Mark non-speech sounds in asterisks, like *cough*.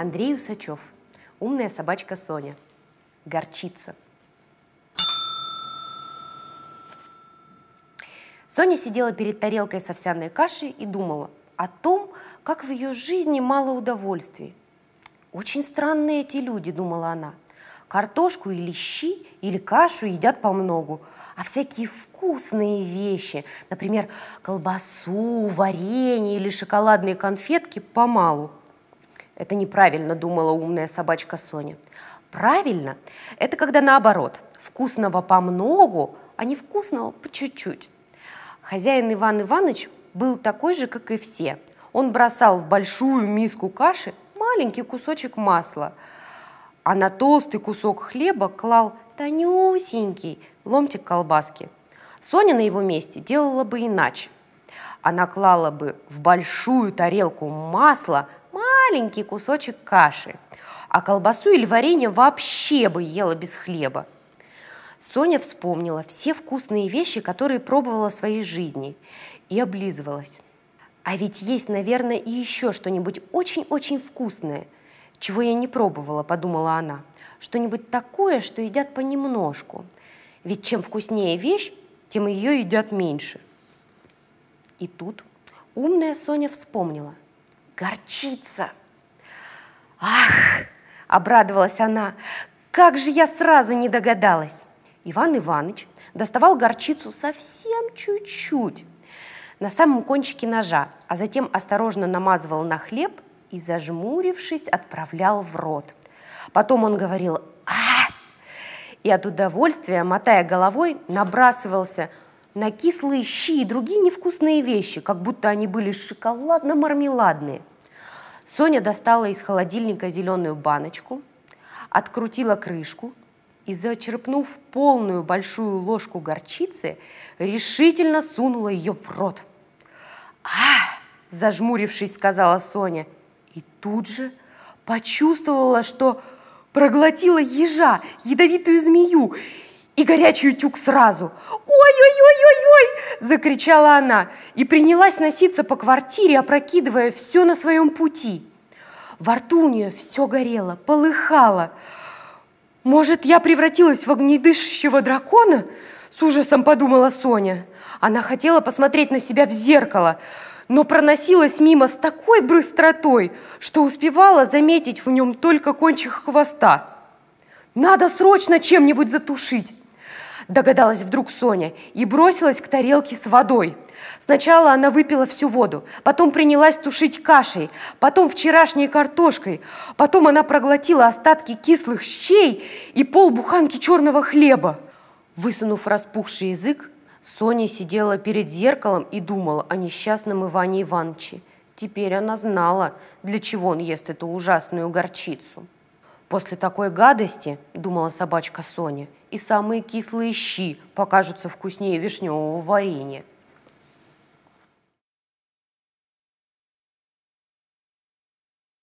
Андрей Усачев. Умная собачка Соня. Горчица. Соня сидела перед тарелкой с овсяной кашей и думала о том, как в ее жизни мало удовольствий. «Очень странные эти люди», — думала она. «Картошку или щи, или кашу едят помногу, а всякие вкусные вещи, например, колбасу, варенье или шоколадные конфетки помалу. Это неправильно, думала умная собачка Соня. Правильно – это когда наоборот, вкусного по многу, а не вкусного по чуть-чуть. Хозяин Иван Иванович был такой же, как и все. Он бросал в большую миску каши маленький кусочек масла, а на толстый кусок хлеба клал тонюсенький ломтик колбаски. Соня на его месте делала бы иначе. Она клала бы в большую тарелку масла маленький кусочек каши, а колбасу или варенье вообще бы ела без хлеба. Соня вспомнила все вкусные вещи, которые пробовала в своей жизни, и облизывалась. А ведь есть, наверное, и еще что-нибудь очень-очень вкусное, чего я не пробовала, подумала она что-нибудь такое, что едят понемножку. Ведь чем вкуснее вещь, тем ее едят меньше. И тут умная Соня вспомнила. Горчица! Ах! Обрадовалась она. Как же я сразу не догадалась! Иван Иванович доставал горчицу совсем чуть-чуть, на самом кончике ножа, а затем осторожно намазывал на хлеб и, зажмурившись, отправлял в рот – Потом он говорил а И от удовольствия, мотая головой, набрасывался на кислые щи и другие невкусные вещи, как будто они были шоколадно-мармеладные. Соня достала из холодильника зеленую баночку, открутила крышку и, зачерпнув полную большую ложку горчицы, решительно сунула ее в рот. «А!» – зажмурившись, сказала Соня. И тут же почувствовала, что проглотила ежа, ядовитую змею и горячий утюг сразу. «Ой-ой-ой-ой-ой!» – *laughs* закричала она и принялась носиться по квартире, опрокидывая все на своем пути. Во рту у нее все горело, полыхало. «Может, я превратилась в огнедышащего дракона?» – с ужасом подумала Соня. Она хотела посмотреть на себя в зеркало – но проносилась мимо с такой быстротой, что успевала заметить в нем только кончик хвоста. «Надо срочно чем-нибудь затушить!» Догадалась вдруг Соня и бросилась к тарелке с водой. Сначала она выпила всю воду, потом принялась тушить кашей, потом вчерашней картошкой, потом она проглотила остатки кислых щей и полбуханки черного хлеба. Высунув распухший язык, Соня сидела перед зеркалом и думала о несчастном Иване Ивановиче. Теперь она знала, для чего он ест эту ужасную горчицу. После такой гадости, думала собачка Соня, и самые кислые щи покажутся вкуснее вишневого варенья –